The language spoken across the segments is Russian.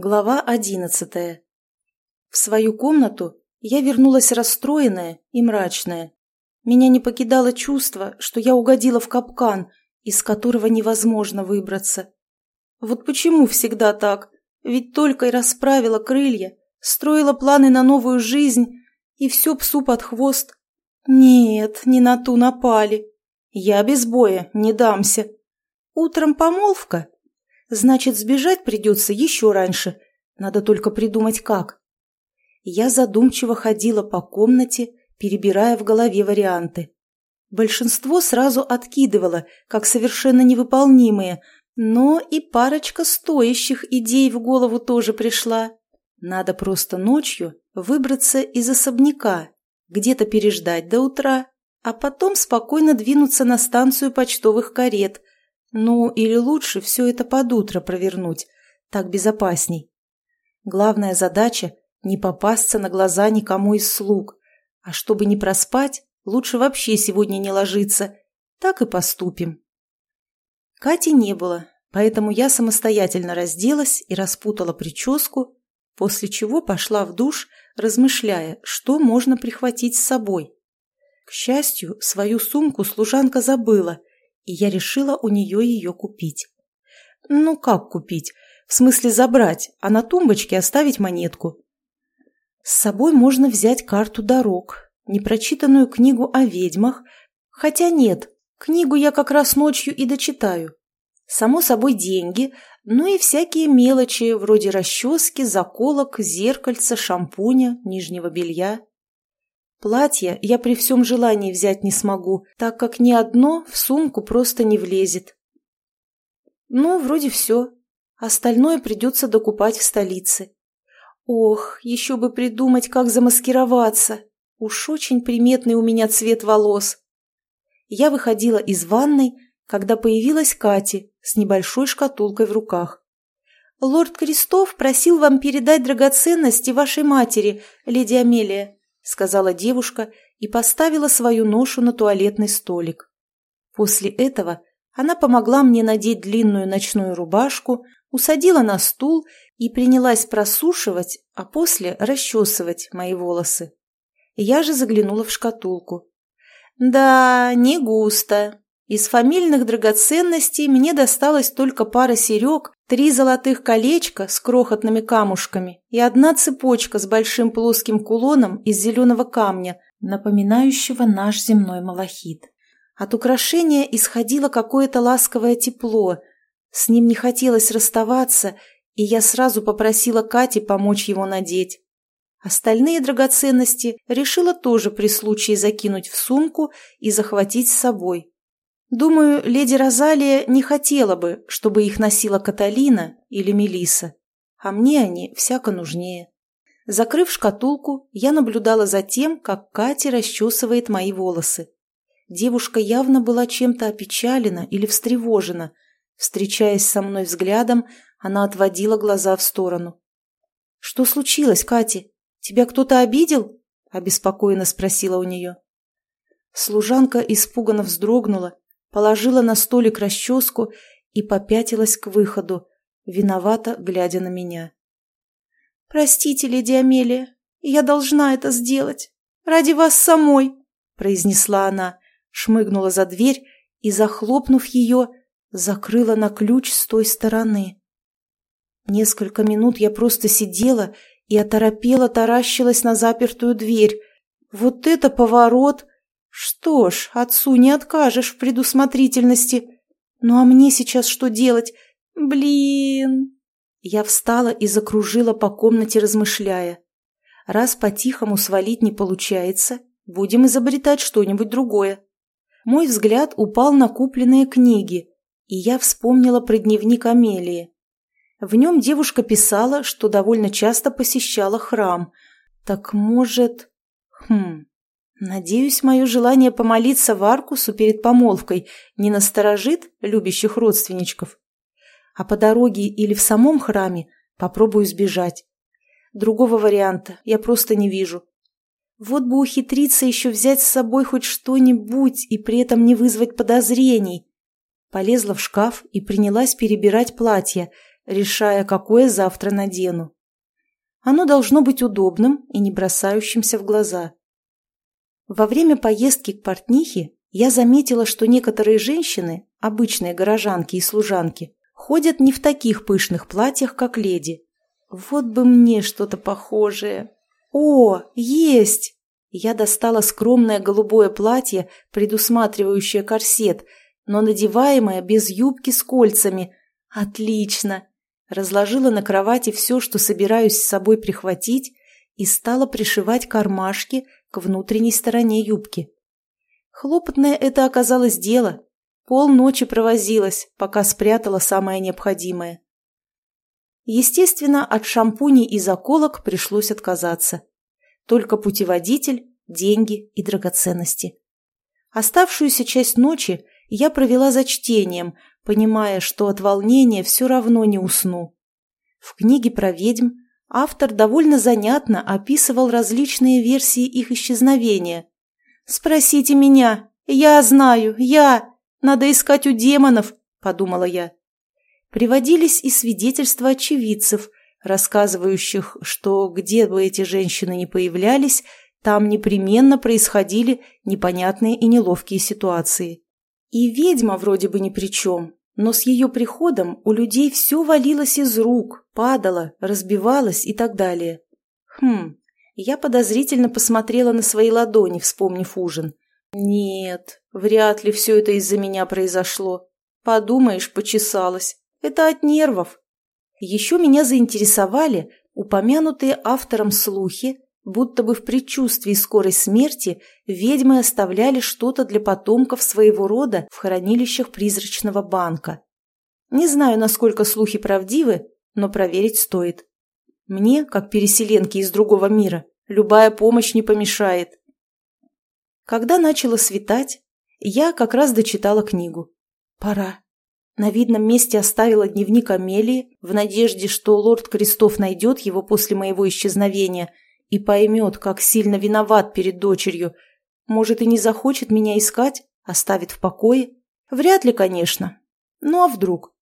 Глава одиннадцатая. В свою комнату я вернулась расстроенная и мрачная. Меня не покидало чувство, что я угодила в капкан, из которого невозможно выбраться. Вот почему всегда так? Ведь только и расправила крылья, строила планы на новую жизнь, и все псу под хвост. Нет, не на ту напали. Я без боя не дамся. Утром помолвка, Значит, сбежать придется еще раньше. Надо только придумать, как. Я задумчиво ходила по комнате, перебирая в голове варианты. Большинство сразу откидывало, как совершенно невыполнимые, но и парочка стоящих идей в голову тоже пришла. Надо просто ночью выбраться из особняка, где-то переждать до утра, а потом спокойно двинуться на станцию почтовых карет, ну, или лучше все это под утро провернуть, так безопасней. Главная задача – не попасться на глаза никому из слуг. А чтобы не проспать, лучше вообще сегодня не ложиться. Так и поступим. Кати не было, поэтому я самостоятельно разделась и распутала прическу, после чего пошла в душ, размышляя, что можно прихватить с собой. К счастью, свою сумку служанка забыла, и я решила у нее ее купить. Ну, как купить? В смысле забрать, а на тумбочке оставить монетку. С собой можно взять карту дорог, непрочитанную книгу о ведьмах, хотя нет, книгу я как раз ночью и дочитаю. Само собой деньги, ну и всякие мелочи, вроде расчески, заколок, зеркальца, шампуня, нижнего белья. Платье я при всем желании взять не смогу, так как ни одно в сумку просто не влезет. Ну, вроде все. Остальное придется докупать в столице. Ох, еще бы придумать, как замаскироваться. Уж очень приметный у меня цвет волос. Я выходила из ванной, когда появилась Катя с небольшой шкатулкой в руках. «Лорд Крестов просил вам передать драгоценности вашей матери, леди Амелия», сказала девушка и поставила свою ношу на туалетный столик. После этого она помогла мне надеть длинную ночную рубашку, усадила на стул и принялась просушивать, а после расчесывать мои волосы. Я же заглянула в шкатулку. Да, не густо. Из фамильных драгоценностей мне досталась только пара серег Три золотых колечка с крохотными камушками и одна цепочка с большим плоским кулоном из зеленого камня, напоминающего наш земной малахит. От украшения исходило какое-то ласковое тепло. С ним не хотелось расставаться, и я сразу попросила Кати помочь его надеть. Остальные драгоценности решила тоже при случае закинуть в сумку и захватить с собой. Думаю, леди Розалия не хотела бы, чтобы их носила Каталина или Мелиса, а мне они всяко нужнее. Закрыв шкатулку, я наблюдала за тем, как Катя расчесывает мои волосы. Девушка явно была чем-то опечалена или встревожена. Встречаясь со мной взглядом, она отводила глаза в сторону. «Что случилось, Катя? Тебя кто-то обидел?» – обеспокоенно спросила у нее. Служанка испуганно вздрогнула положила на столик расческу и попятилась к выходу, виновато глядя на меня. «Простите, леди Амелия, я должна это сделать. Ради вас самой», — произнесла она, шмыгнула за дверь и, захлопнув ее, закрыла на ключ с той стороны. Несколько минут я просто сидела и оторопела таращилась на запертую дверь. Вот это поворот! Что ж, отцу не откажешь в предусмотрительности. Ну а мне сейчас что делать? Блин! Я встала и закружила по комнате, размышляя. Раз по-тихому свалить не получается, будем изобретать что-нибудь другое. Мой взгляд упал на купленные книги, и я вспомнила про дневник Амелии. В нем девушка писала, что довольно часто посещала храм. Так может... Хм... Надеюсь, мое желание помолиться Варкусу перед помолвкой не насторожит любящих родственничков. А по дороге или в самом храме попробую сбежать. Другого варианта я просто не вижу. Вот бы ухитриться еще взять с собой хоть что-нибудь и при этом не вызвать подозрений. Полезла в шкаф и принялась перебирать платья, решая, какое завтра надену. Оно должно быть удобным и не бросающимся в глаза. Во время поездки к портнихе я заметила, что некоторые женщины, обычные горожанки и служанки, ходят не в таких пышных платьях, как леди. Вот бы мне что-то похожее. О, есть! Я достала скромное голубое платье, предусматривающее корсет, но надеваемое без юбки с кольцами. Отлично! Разложила на кровати все, что собираюсь с собой прихватить, и стала пришивать кармашки к внутренней стороне юбки. Хлопотное это оказалось дело. Полночи провозилась, пока спрятала самое необходимое. Естественно, от шампуней и заколок пришлось отказаться. Только путеводитель, деньги и драгоценности. Оставшуюся часть ночи я провела за чтением, понимая, что от волнения все равно не усну. В книге про ведьм автор довольно занятно описывал различные версии их исчезновения. «Спросите меня! Я знаю! Я! Надо искать у демонов!» – подумала я. Приводились и свидетельства очевидцев, рассказывающих, что где бы эти женщины ни появлялись, там непременно происходили непонятные и неловкие ситуации. И ведьма вроде бы ни при чем, но с ее приходом у людей все валилось из рук, падало, разбивалось и так далее. Хм, я подозрительно посмотрела на свои ладони, вспомнив ужин. Нет, вряд ли все это из-за меня произошло. Подумаешь, почесалась. Это от нервов. Еще меня заинтересовали упомянутые автором слухи, будто бы в предчувствии скорой смерти ведьмы оставляли что-то для потомков своего рода в хранилищах призрачного банка. Не знаю, насколько слухи правдивы, но проверить стоит. Мне, как переселенке из другого мира, любая помощь не помешает. Когда начало светать, я как раз дочитала книгу. Пора. На видном месте оставила дневник Амелии в надежде, что лорд Крестов найдет его после моего исчезновения – и поймет, как сильно виноват перед дочерью. Может, и не захочет меня искать, оставит в покое. Вряд ли, конечно. Ну а вдруг?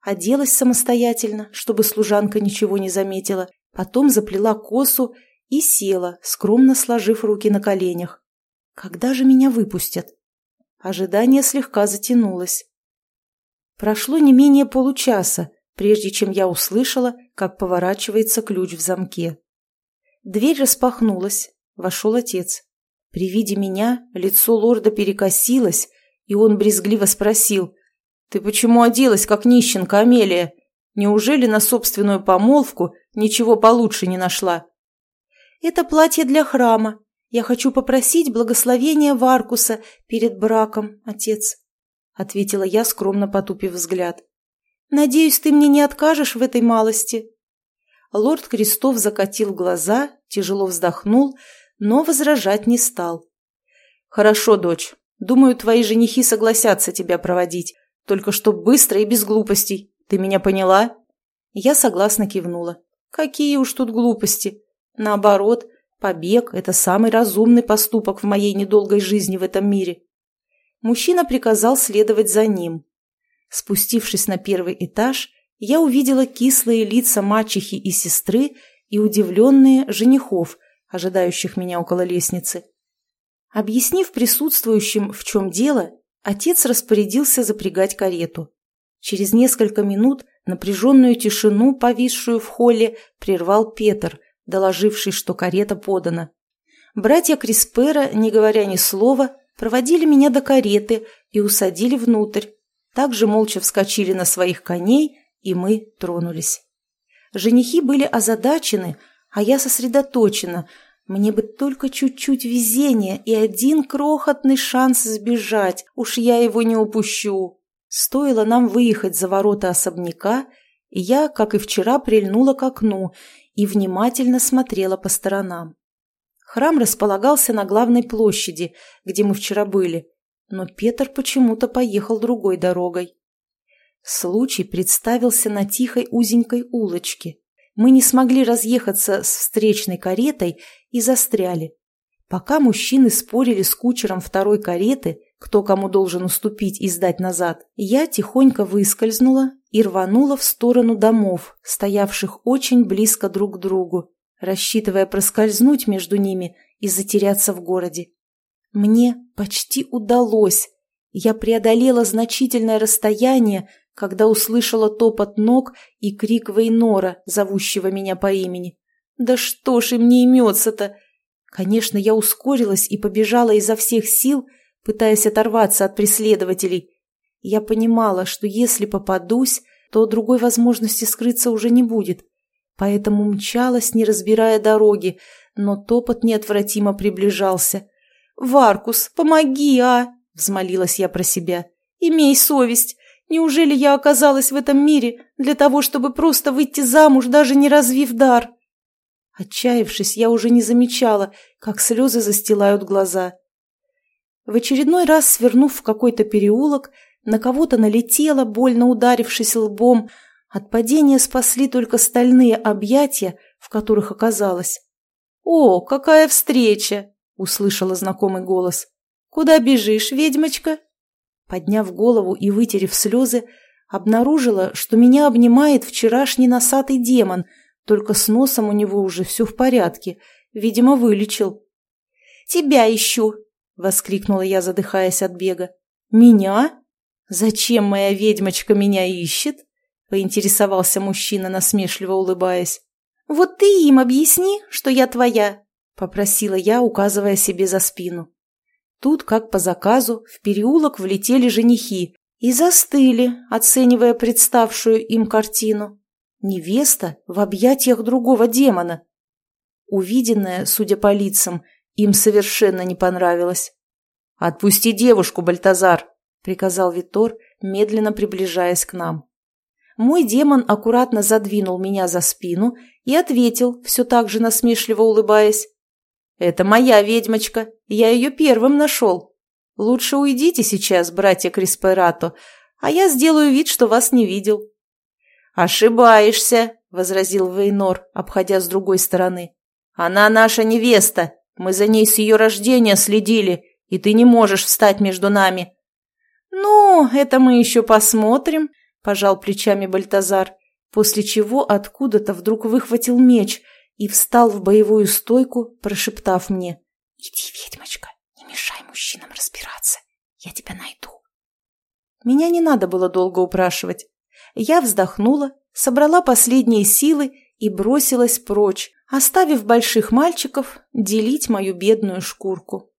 Оделась самостоятельно, чтобы служанка ничего не заметила, потом заплела косу и села, скромно сложив руки на коленях. Когда же меня выпустят? Ожидание слегка затянулось. Прошло не менее получаса, прежде чем я услышала, как поворачивается ключ в замке. Дверь распахнулась. Вошел отец. При виде меня лицо лорда перекосилось, и он брезгливо спросил. «Ты почему оделась, как нищенка, Амелия? Неужели на собственную помолвку ничего получше не нашла?» «Это платье для храма. Я хочу попросить благословения Варкуса перед браком, отец», — ответила я, скромно потупив взгляд. «Надеюсь, ты мне не откажешь в этой малости?» Лорд Крестов закатил глаза, тяжело вздохнул, но возражать не стал. «Хорошо, дочь. Думаю, твои женихи согласятся тебя проводить. Только что быстро и без глупостей. Ты меня поняла?» Я согласно кивнула. «Какие уж тут глупости. Наоборот, побег – это самый разумный поступок в моей недолгой жизни в этом мире». Мужчина приказал следовать за ним. Спустившись на первый этаж, я увидела кислые лица мачехи и сестры и удивленные женихов, ожидающих меня около лестницы. Объяснив присутствующим, в чем дело, отец распорядился запрягать карету. Через несколько минут напряженную тишину, повисшую в холле, прервал Петр, доложивший, что карета подана. Братья Криспера, не говоря ни слова, проводили меня до кареты и усадили внутрь. Также молча вскочили на своих коней и мы тронулись. Женихи были озадачены, а я сосредоточена. Мне бы только чуть-чуть везения и один крохотный шанс сбежать, уж я его не упущу. Стоило нам выехать за ворота особняка, и я, как и вчера, прильнула к окну и внимательно смотрела по сторонам. Храм располагался на главной площади, где мы вчера были, но Петр почему-то поехал другой дорогой. Случай представился на тихой узенькой улочке. Мы не смогли разъехаться с встречной каретой и застряли. Пока мужчины спорили с кучером второй кареты, кто кому должен уступить и сдать назад, я тихонько выскользнула и рванула в сторону домов, стоявших очень близко друг к другу, рассчитывая проскользнуть между ними и затеряться в городе. Мне почти удалось. Я преодолела значительное расстояние, когда услышала топот ног и крик Вейнора, зовущего меня по имени. «Да что ж им не имется-то!» Конечно, я ускорилась и побежала изо всех сил, пытаясь оторваться от преследователей. Я понимала, что если попадусь, то другой возможности скрыться уже не будет. Поэтому мчалась, не разбирая дороги, но топот неотвратимо приближался. «Варкус, помоги, а!» — взмолилась я про себя. «Имей совесть! Неужели я оказалась в этом мире для того, чтобы просто выйти замуж, даже не развив дар?» Отчаявшись, я уже не замечала, как слезы застилают глаза. В очередной раз, свернув в какой-то переулок, на кого-то налетела, больно ударившись лбом. От падения спасли только стальные объятия, в которых оказалась. «О, какая встреча!» — услышала знакомый голос. «Куда бежишь, ведьмочка?» Подняв голову и вытерев слезы, обнаружила, что меня обнимает вчерашний носатый демон, только с носом у него уже все в порядке, видимо, вылечил. «Тебя ищу!» — воскликнула я, задыхаясь от бега. «Меня? Зачем моя ведьмочка меня ищет?» — поинтересовался мужчина, насмешливо улыбаясь. «Вот ты им объясни, что я твоя», — попросила я, указывая себе за спину. Тут, как по заказу, в переулок влетели женихи и застыли, оценивая представшую им картину. Невеста в объятиях другого демона. Увиденное, судя по лицам, им совершенно не понравилось. «Отпусти девушку, Бальтазар!» — приказал Витор, медленно приближаясь к нам. Мой демон аккуратно задвинул меня за спину и ответил, все так же насмешливо улыбаясь. «Это моя ведьмочка, я ее первым нашел. Лучше уйдите сейчас, братья Криспирато, а я сделаю вид, что вас не видел». «Ошибаешься», — возразил Вейнор, обходя с другой стороны. «Она наша невеста, мы за ней с ее рождения следили, и ты не можешь встать между нами». «Ну, это мы еще посмотрим», — пожал плечами Бальтазар, после чего откуда-то вдруг выхватил меч и встал в боевую стойку, прошептав мне «Иди, ведьмочка, не мешай мужчинам разбираться, я тебя найду». Меня не надо было долго упрашивать. Я вздохнула, собрала последние силы и бросилась прочь, оставив больших мальчиков делить мою бедную шкурку.